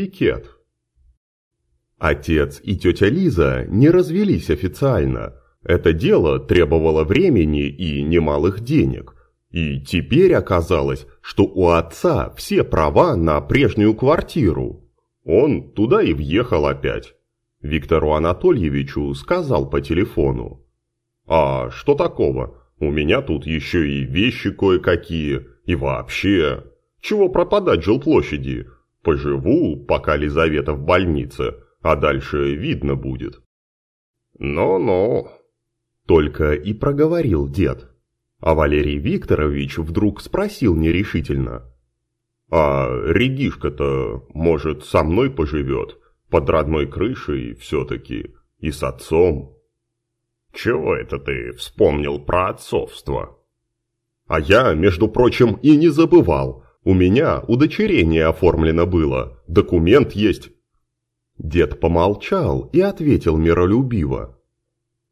пикет. Отец и тетя Лиза не развелись официально. Это дело требовало времени и немалых денег. И теперь оказалось, что у отца все права на прежнюю квартиру. Он туда и въехал опять. Виктору Анатольевичу сказал по телефону. «А что такого? У меня тут еще и вещи кое-какие, и вообще. Чего пропадать жилплощади? Поживу, пока Лизавета в больнице, а дальше видно будет». «Ну-ну», — только и проговорил дед. А Валерий Викторович вдруг спросил нерешительно. «А Регишка-то, может, со мной поживет? Под родной крышей все-таки, и с отцом?» «Чего это ты вспомнил про отцовство?» «А я, между прочим, и не забывал. У меня удочерение оформлено было, документ есть». Дед помолчал и ответил миролюбиво.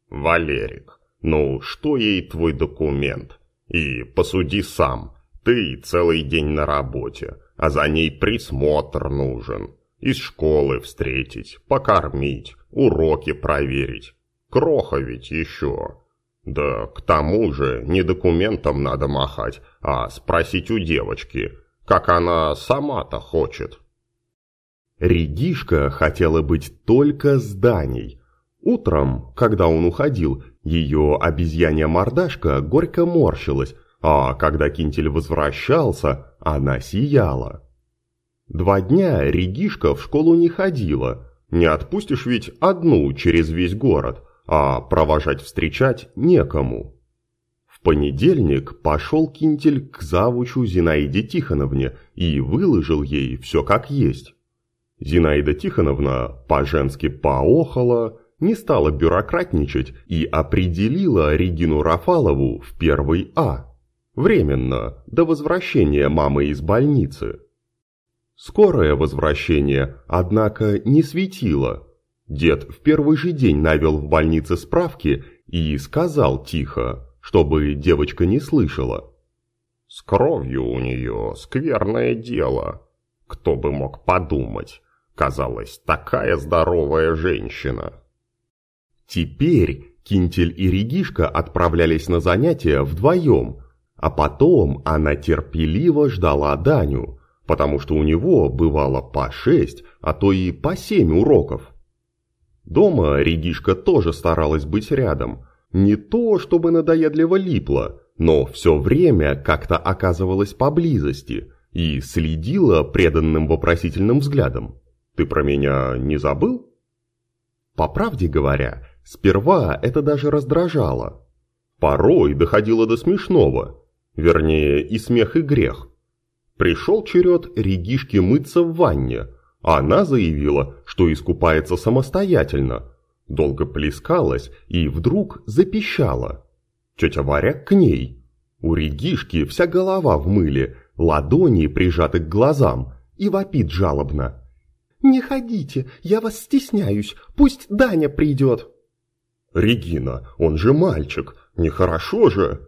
«Валерик, ну, что ей твой документ? И посуди сам. Ты целый день на работе, а за ней присмотр нужен. Из школы встретить, покормить, уроки проверить. Кроха ведь еще. Да к тому же не документом надо махать, а спросить у девочки, как она сама-то хочет. Регишка хотела быть только с Даней. Утром, когда он уходил, ее обезьянья мордашка горько морщилась, а когда Кинтель возвращался, она сияла. Два дня Регишка в школу не ходила. Не отпустишь ведь одну через весь город, а провожать встречать некому. В понедельник пошел Кинтель к завучу Зинаиде Тихоновне и выложил ей все как есть. Зинаида Тихоновна по-женски поохала, не стала бюрократничать и определила Регину Рафалову в первый А. Временно, до возвращения мамы из больницы. Скорое возвращение, однако, не светило. Дед в первый же день навел в больнице справки и сказал тихо, чтобы девочка не слышала. «С кровью у нее скверное дело. Кто бы мог подумать, казалось, такая здоровая женщина». Теперь Кинтель и Регишка отправлялись на занятия вдвоем, а потом она терпеливо ждала Даню, потому что у него бывало по шесть, а то и по семь уроков. Дома Регишка тоже старалась быть рядом, не то чтобы надоедливо липла, но все время как-то оказывалась поблизости и следила преданным вопросительным взглядом. «Ты про меня не забыл?» По правде говоря, Сперва это даже раздражало. Порой доходило до смешного. Вернее, и смех, и грех. Пришел черед Регишки мыться в ванне. Она заявила, что искупается самостоятельно. Долго плескалась и вдруг запищала. Тетя Варя к ней. У Регишки вся голова в мыле, ладони прижаты к глазам, и вопит жалобно. «Не ходите, я вас стесняюсь, пусть Даня придет!» «Регина, он же мальчик, нехорошо же!»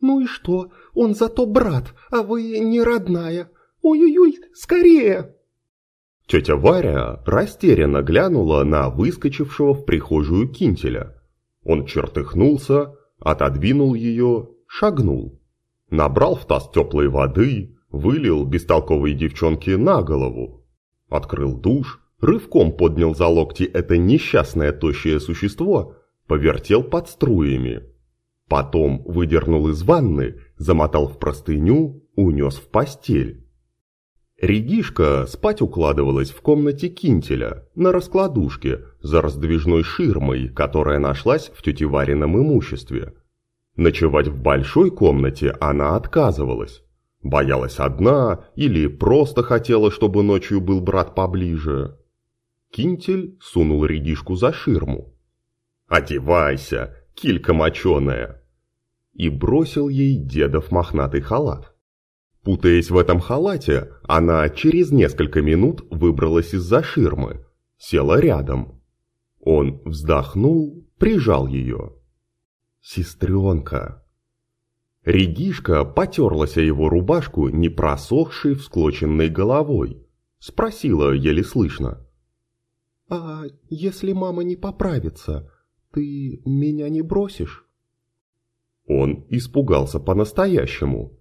«Ну и что? Он зато брат, а вы не родная. Ой-ой-ой, скорее!» Тетя Варя растерянно глянула на выскочившего в прихожую кинтеля. Он чертыхнулся, отодвинул ее, шагнул. Набрал в таз теплой воды, вылил бестолковой девчонке на голову. Открыл душ, рывком поднял за локти это несчастное тощее существо повертел под струями. Потом выдернул из ванны, замотал в простыню, унес в постель. Регишка спать укладывалась в комнате Кинтеля, на раскладушке, за раздвижной ширмой, которая нашлась в тете Варином имуществе. Ночевать в большой комнате она отказывалась. Боялась одна или просто хотела, чтобы ночью был брат поближе. Кинтель сунул Регишку за ширму. «Одевайся, килька моченая!» И бросил ей дедов мохнатый халат. Путаясь в этом халате, она через несколько минут выбралась из-за ширмы, села рядом. Он вздохнул, прижал ее. «Сестренка!» Регишка потерлась о его рубашку, не просохшей всклоченной головой. Спросила еле слышно. «А если мама не поправится, ты меня не бросишь?» Он испугался по-настоящему.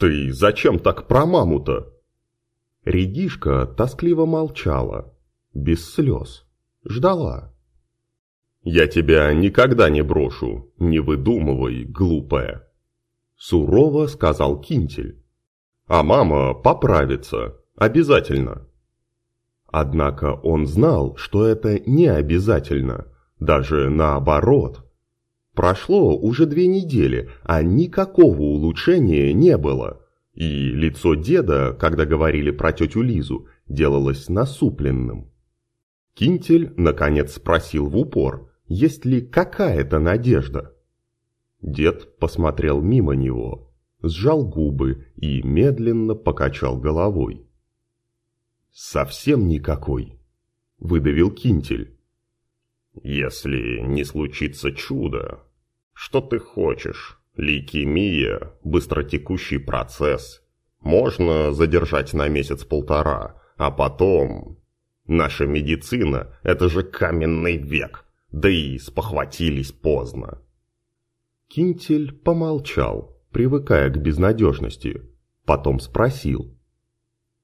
«Ты зачем так про маму-то?» Редишка тоскливо молчала, без слез, ждала. «Я тебя никогда не брошу, не выдумывай, глупая!» Сурово сказал Кинтель. «А мама поправится, обязательно!» Однако он знал, что это не обязательно, даже наоборот. Прошло уже две недели, а никакого улучшения не было. И лицо деда, когда говорили про тетю Лизу, делалось насупленным. Кинтель, наконец, спросил в упор, есть ли какая-то надежда. Дед посмотрел мимо него, сжал губы и медленно покачал головой. «Совсем никакой», — выдавил Кинтель. «Если не случится чудо, что ты хочешь? Лейкемия, быстротекущий процесс. Можно задержать на месяц-полтора, а потом... Наша медицина — это же каменный век, да и спохватились поздно». Кинтель помолчал, привыкая к безнадежности, потом спросил.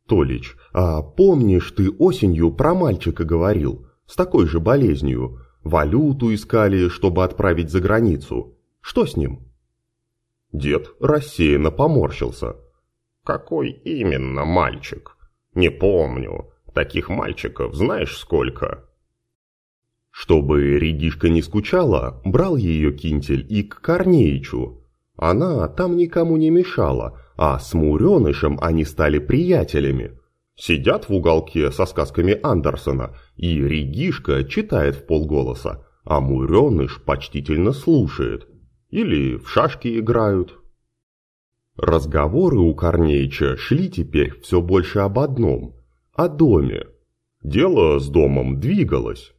«Толич, а помнишь, ты осенью про мальчика говорил, с такой же болезнью? Валюту искали, чтобы отправить за границу. Что с ним?» Дед рассеянно поморщился. «Какой именно мальчик? Не помню. Таких мальчиков знаешь сколько?» Чтобы Редишка не скучала, брал ее Кинтель и к Корнеичу. Она там никому не мешала, а с Муренышем они стали приятелями. Сидят в уголке со сказками Андерсона, и Регишка читает в полголоса, а Муреныш почтительно слушает. Или в шашки играют. Разговоры у Корнеича шли теперь все больше об одном – о доме. Дело с домом двигалось.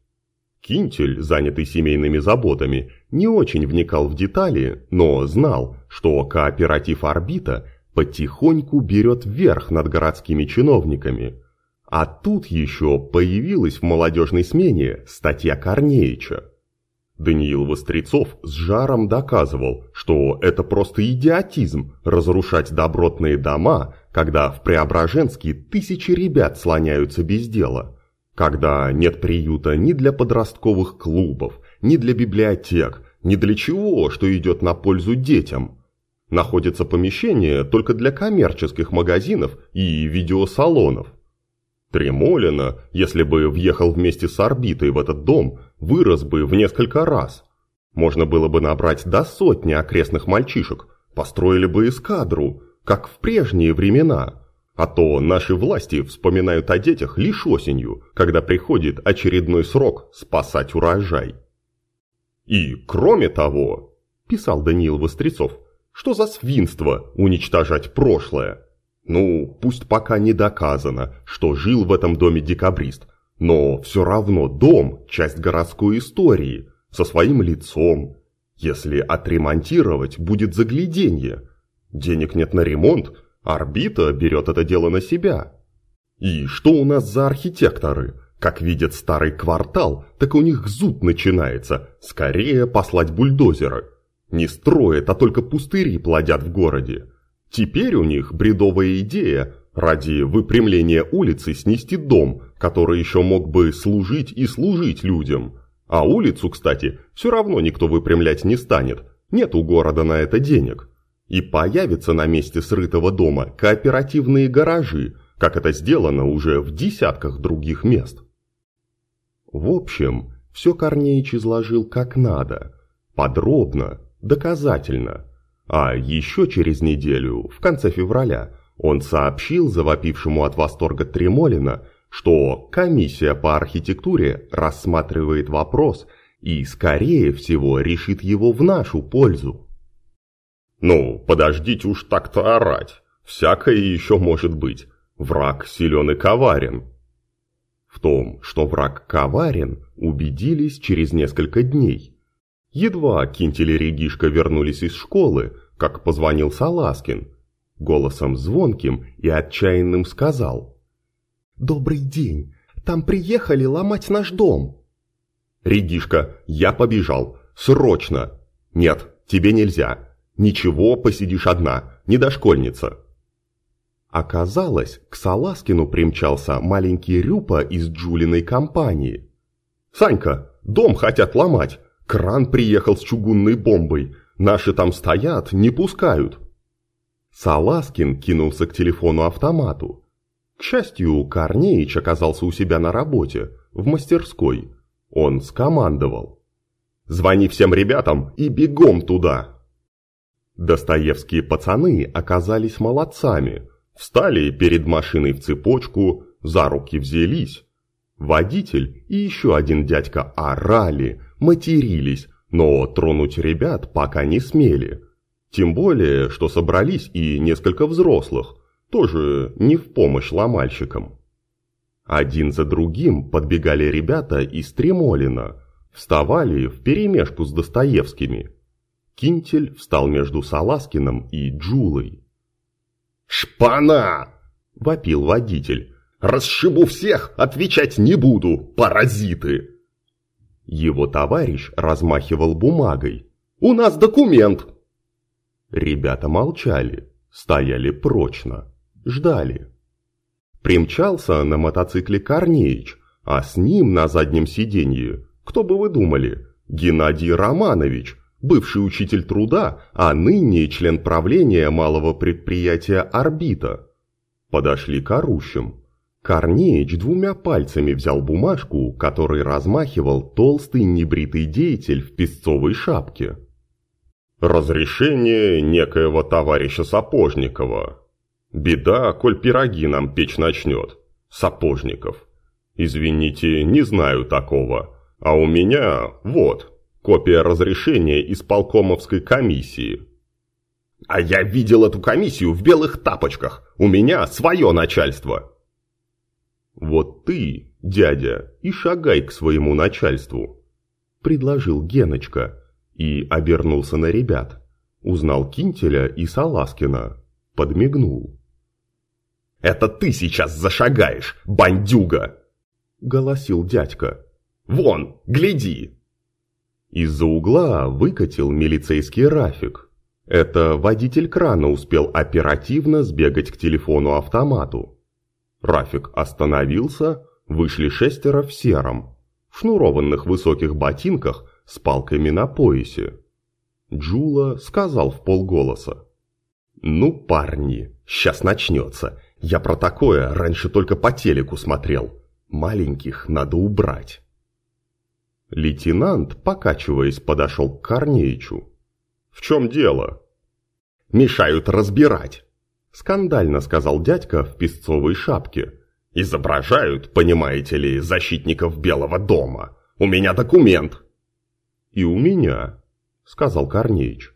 Кинтель, занятый семейными заботами, не очень вникал в детали, но знал, что кооператив «Орбита» потихоньку берет верх над городскими чиновниками. А тут еще появилась в молодежной смене статья Корнеича. Даниил Вострецов с жаром доказывал, что это просто идиотизм разрушать добротные дома, когда в Преображенске тысячи ребят слоняются без дела, когда нет приюта ни для подростковых клубов, ни для библиотек, ни для чего, что идет на пользу детям – Находится помещение только для коммерческих магазинов и видеосалонов. Тремолина, если бы въехал вместе с орбитой в этот дом, вырос бы в несколько раз. Можно было бы набрать до сотни окрестных мальчишек, построили бы эскадру, как в прежние времена. А то наши власти вспоминают о детях лишь осенью, когда приходит очередной срок спасать урожай. И кроме того, писал Даниил Вострецов, что за свинство уничтожать прошлое? Ну, пусть пока не доказано, что жил в этом доме декабрист, но все равно дом – часть городской истории, со своим лицом. Если отремонтировать, будет загляденье. Денег нет на ремонт, орбита берет это дело на себя. И что у нас за архитекторы? Как видят старый квартал, так у них зуд начинается. Скорее послать бульдозеры – не строят, а только пустыри плодят в городе. Теперь у них бредовая идея ради выпрямления улицы снести дом, который еще мог бы служить и служить людям. А улицу, кстати, все равно никто выпрямлять не станет, нет у города на это денег. И появятся на месте срытого дома кооперативные гаражи, как это сделано уже в десятках других мест. В общем, все Корнеич изложил как надо, подробно, доказательно. А еще через неделю, в конце февраля, он сообщил завопившему от восторга Тремолина, что комиссия по архитектуре рассматривает вопрос и, скорее всего, решит его в нашу пользу. «Ну, подождите уж так-то орать. Всякое еще может быть. Враг силен и коварен». В том, что враг коварен, убедились через несколько дней – Едва Кинтель и Регишка вернулись из школы, как позвонил Саласкин. Голосом звонким и отчаянным сказал. Добрый день. Там приехали ломать наш дом. Регишка, я побежал. Срочно. Нет, тебе нельзя. Ничего, посидишь одна, не дошкольница. Оказалось, к Саласкину примчался маленький Рюпа из Джулиной компании. «Санька, дом хотят ломать. Кран приехал с чугунной бомбой. Наши там стоят, не пускают». Саласкин кинулся к телефону-автомату. К счастью, Корнеич оказался у себя на работе, в мастерской. Он скомандовал. «Звони всем ребятам и бегом туда!» Достоевские пацаны оказались молодцами. Встали перед машиной в цепочку, за руки взялись. Водитель и еще один дядька орали, матерились, но тронуть ребят пока не смели. Тем более, что собрались и несколько взрослых, тоже не в помощь ломальщикам. Один за другим подбегали ребята из Тремолина, вставали вперемешку с Достоевскими. Кинтель встал между Саласкиным и Джулой. «Шпана!» – вопил водитель. «Расшибу всех, отвечать не буду, паразиты!» Его товарищ размахивал бумагой. «У нас документ!» Ребята молчали, стояли прочно, ждали. Примчался на мотоцикле Корнеич, а с ним на заднем сиденье, кто бы вы думали, Геннадий Романович, бывший учитель труда, а ныне член правления малого предприятия «Орбита». Подошли к орущим. Корнеич двумя пальцами взял бумажку, которой размахивал толстый небритый деятель в песцовой шапке. «Разрешение некоего товарища Сапожникова. Беда, коль пироги нам печь начнет. Сапожников. Извините, не знаю такого. А у меня, вот, копия разрешения из полкомовской комиссии». «А я видел эту комиссию в белых тапочках. У меня свое начальство». «Вот ты, дядя, и шагай к своему начальству», – предложил Геночка и обернулся на ребят. Узнал Кинтеля и Саласкина, подмигнул. «Это ты сейчас зашагаешь, бандюга!» – голосил дядька. «Вон, гляди!» Из-за угла выкатил милицейский Рафик. Это водитель крана успел оперативно сбегать к телефону-автомату. Рафик остановился, вышли шестеро в сером, в шнурованных высоких ботинках с палками на поясе. Джула сказал в полголоса. «Ну, парни, сейчас начнется. Я про такое раньше только по телеку смотрел. Маленьких надо убрать». Лейтенант, покачиваясь, подошел к Корнеичу. «В чем дело?» «Мешают разбирать». Скандально сказал дядька в песцовой шапке. Изображают, понимаете ли, защитников Белого дома. У меня документ. И у меня, сказал Корнеич.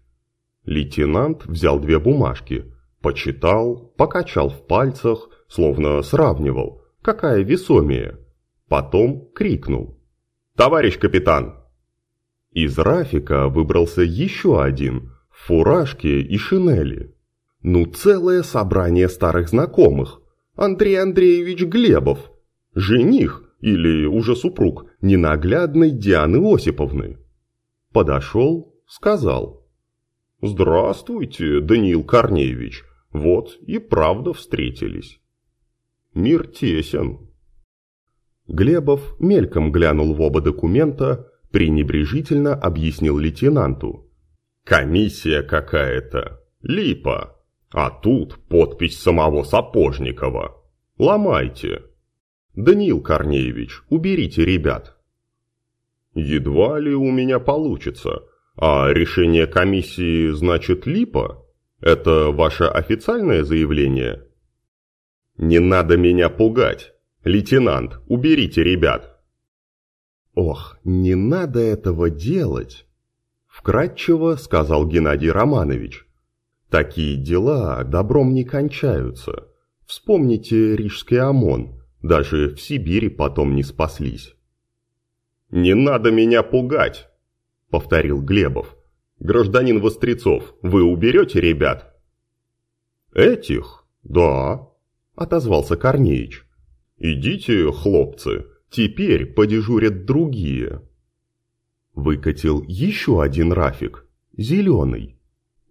Лейтенант взял две бумажки, почитал, покачал в пальцах, словно сравнивал, какая весомее. Потом крикнул. «Товарищ капитан!» Из Рафика выбрался еще один, в фуражке и шинели. Ну, целое собрание старых знакомых. Андрей Андреевич Глебов, жених или уже супруг ненаглядной Дианы Осиповны. Подошел, сказал. «Здравствуйте, Даниил Корнеевич, вот и правда встретились». Мир тесен. Глебов мельком глянул в оба документа, пренебрежительно объяснил лейтенанту. «Комиссия какая-то. Липа. А тут подпись самого Сапожникова. Ломайте. Даниил Корнеевич, уберите ребят. Едва ли у меня получится. А решение комиссии значит липа? Это ваше официальное заявление? Не надо меня пугать. Лейтенант, уберите ребят. Ох, не надо этого делать. Вкратчиво сказал Геннадий Романович. Такие дела добром не кончаются. Вспомните Рижский ОМОН, даже в Сибири потом не спаслись. «Не надо меня пугать!» – повторил Глебов. «Гражданин Вострецов, вы уберете ребят?» «Этих? Да», – отозвался Корнеич. Идите, хлопцы, теперь подежурят другие. Выкатил еще один Рафик, зеленый.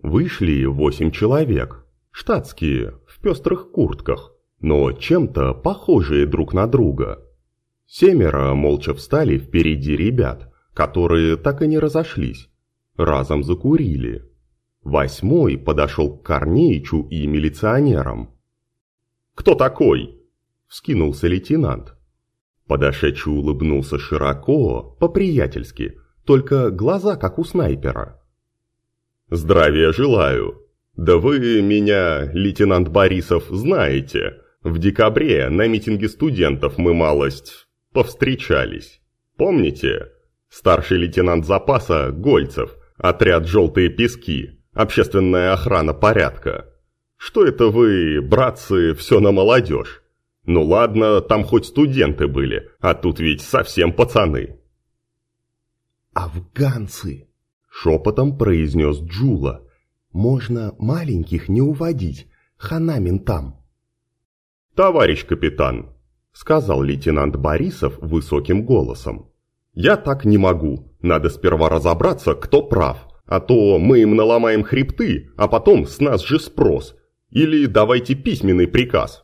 Вышли восемь человек, штатские, в пестрых куртках, но чем-то похожие друг на друга. Семеро молча встали впереди ребят, которые так и не разошлись. Разом закурили. Восьмой подошел к Корнеичу и милиционерам. «Кто такой?» – вскинулся лейтенант. Подошедший улыбнулся широко, по-приятельски, только глаза как у снайпера. «Здравия желаю. Да вы меня, лейтенант Борисов, знаете. В декабре на митинге студентов мы малость повстречались. Помните? Старший лейтенант запаса Гольцев, отряд «Желтые пески», общественная охрана порядка. Что это вы, братцы, все на молодежь? Ну ладно, там хоть студенты были, а тут ведь совсем пацаны. «Афганцы!» – шепотом произнес Джула. «Можно маленьких не уводить, хана ментам». «Товарищ капитан», – сказал лейтенант Борисов высоким голосом. «Я так не могу, надо сперва разобраться, кто прав, а то мы им наломаем хребты, а потом с нас же спрос. Или давайте письменный приказ».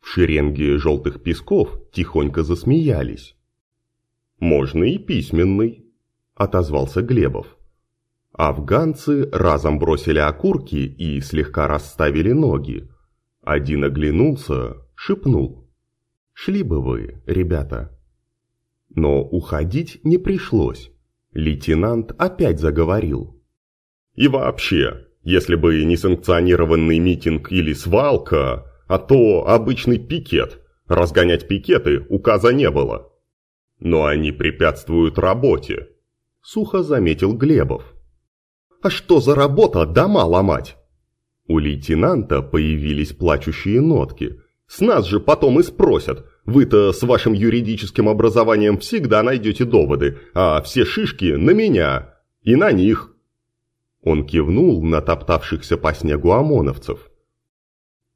В шеренге желтых песков тихонько засмеялись. «Можно и письменный», – отозвался Глебов. Афганцы разом бросили окурки и слегка расставили ноги. Один оглянулся, шепнул. «Шли бы вы, ребята». Но уходить не пришлось. Лейтенант опять заговорил. «И вообще, если бы не санкционированный митинг или свалка, а то обычный пикет, разгонять пикеты указа не было». Но они препятствуют работе, сухо заметил Глебов. А что за работа дома ломать? У лейтенанта появились плачущие нотки. С нас же потом и спросят. Вы-то с вашим юридическим образованием всегда найдете доводы, а все шишки на меня и на них. Он кивнул на топтавшихся по снегу ОМОНовцев.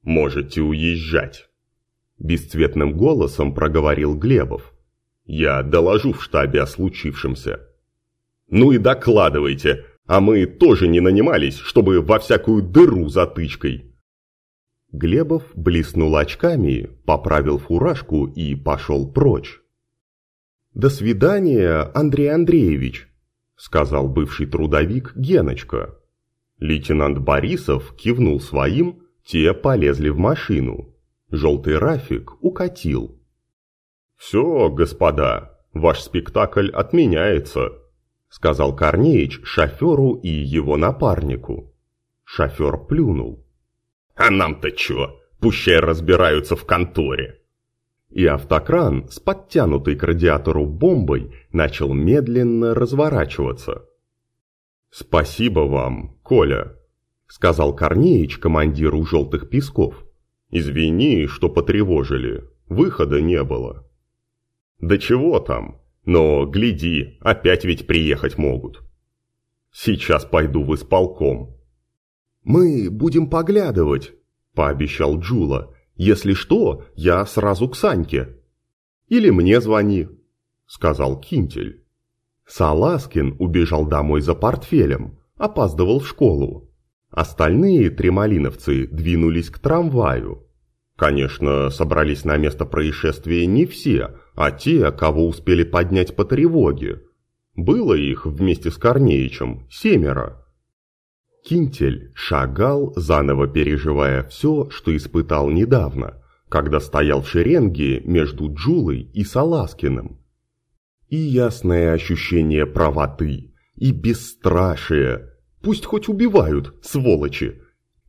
«Можете уезжать», – бесцветным голосом проговорил Глебов. Я доложу в штабе о случившемся. Ну и докладывайте, а мы тоже не нанимались, чтобы во всякую дыру затычкой. Глебов блеснул очками, поправил фуражку и пошел прочь. «До свидания, Андрей Андреевич», — сказал бывший трудовик Геночка. Лейтенант Борисов кивнул своим, те полезли в машину. Желтый Рафик укатил. «Все, господа, ваш спектакль отменяется», — сказал Корнеич шоферу и его напарнику. Шофер плюнул. «А нам-то чё? Пущай разбираются в конторе!» И автокран с подтянутой к радиатору бомбой начал медленно разворачиваться. «Спасибо вам, Коля», — сказал Корнеич командиру «Желтых песков». «Извини, что потревожили, выхода не было». Да чего там? Но, гляди, опять ведь приехать могут. Сейчас пойду в исполком. Мы будем поглядывать, пообещал Джула. Если что, я сразу к Саньке. Или мне звони, сказал Кинтель. Саласкин убежал домой за портфелем, опаздывал в школу. Остальные тремалиновцы двинулись к трамваю. Конечно, собрались на место происшествия не все, а те, кого успели поднять по тревоге. Было их вместе с Корнеичем семеро. Кинтель шагал, заново переживая все, что испытал недавно, когда стоял в шеренге между Джулой и Саласкиным. И ясное ощущение правоты, и бесстрашие. Пусть хоть убивают, сволочи.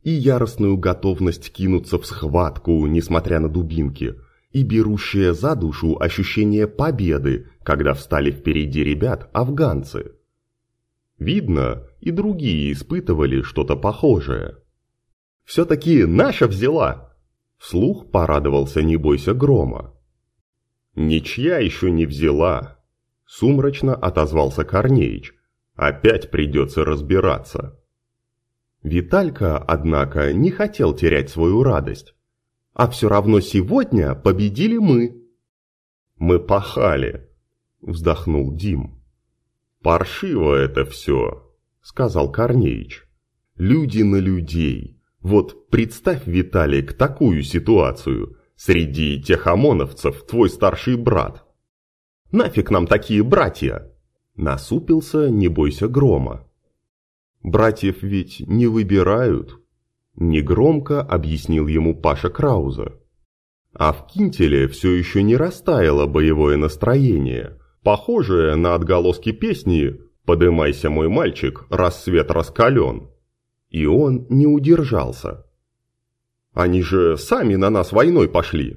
И яростную готовность кинуться в схватку, несмотря на дубинки – и берущее за душу ощущение победы, когда встали впереди ребят афганцы. Видно, и другие испытывали что-то похожее. «Все-таки наша взяла!» Вслух порадовался «Не бойся грома». «Ничья еще не взяла!» Сумрачно отозвался Корнеич. «Опять придется разбираться». Виталька, однако, не хотел терять свою радость. А все равно сегодня победили мы. Мы пахали, вздохнул Дим. Паршиво это все, сказал Корнеич. Люди на людей. Вот представь, Виталик, такую ситуацию. Среди тех ОМОНовцев твой старший брат. Нафиг нам такие братья? Насупился, не бойся грома. Братьев ведь не выбирают. Негромко объяснил ему Паша Крауза. А в Кинтеле все еще не растаяло боевое настроение, похожее на отголоски песни «Подымайся, мой мальчик, рассвет раскален». И он не удержался. «Они же сами на нас войной пошли!»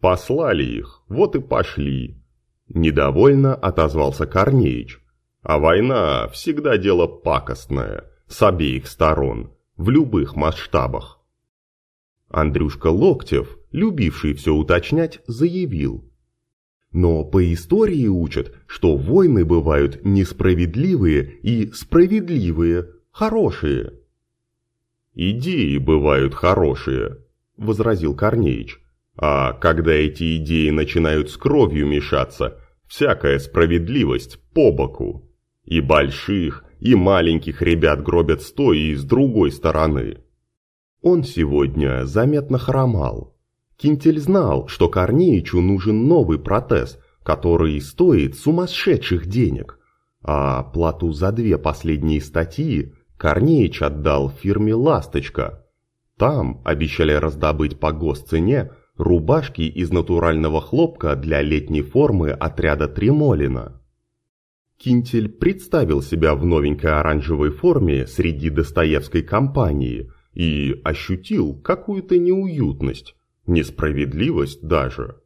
«Послали их, вот и пошли!» Недовольно отозвался Корнеич. А война всегда дело пакостное, с обеих сторон, в любых масштабах. Андрюшка Локтев, любивший все уточнять, заявил. Но по истории учат, что войны бывают несправедливые и справедливые, хорошие. «Идеи бывают хорошие», – возразил Корнеич. «А когда эти идеи начинают с кровью мешаться, всякая справедливость по боку. И больших, и маленьких ребят гробят с той и с другой стороны». Он сегодня заметно хромал. Кинтель знал, что Корнеичу нужен новый протез, который стоит сумасшедших денег, а плату за две последние статьи Корнеич отдал фирме «Ласточка». Там обещали раздобыть по госцене рубашки из натурального хлопка для летней формы отряда Тремолина. Кинтель представил себя в новенькой оранжевой форме среди Достоевской компании – и ощутил какую-то неуютность, несправедливость даже.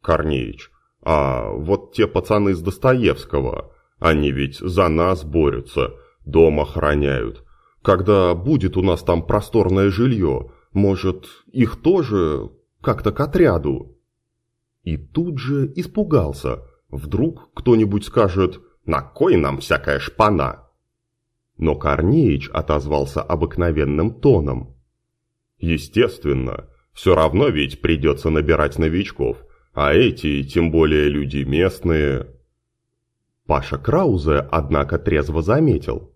Корнеич, а вот те пацаны из Достоевского, они ведь за нас борются, дом охраняют. Когда будет у нас там просторное жилье, может, их тоже как-то к отряду? И тут же испугался. Вдруг кто-нибудь скажет «На кой нам всякая шпана?» Но Корнеич отозвался обыкновенным тоном. «Естественно, все равно ведь придется набирать новичков, а эти, тем более люди местные...» Паша Краузе, однако, трезво заметил.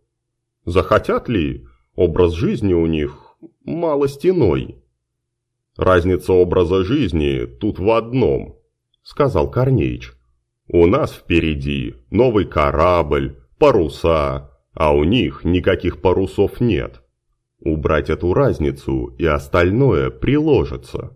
«Захотят ли? Образ жизни у них малостиной». «Разница образа жизни тут в одном», — сказал Корнеич. «У нас впереди новый корабль, паруса, а у них никаких парусов нет. Убрать эту разницу и остальное приложится.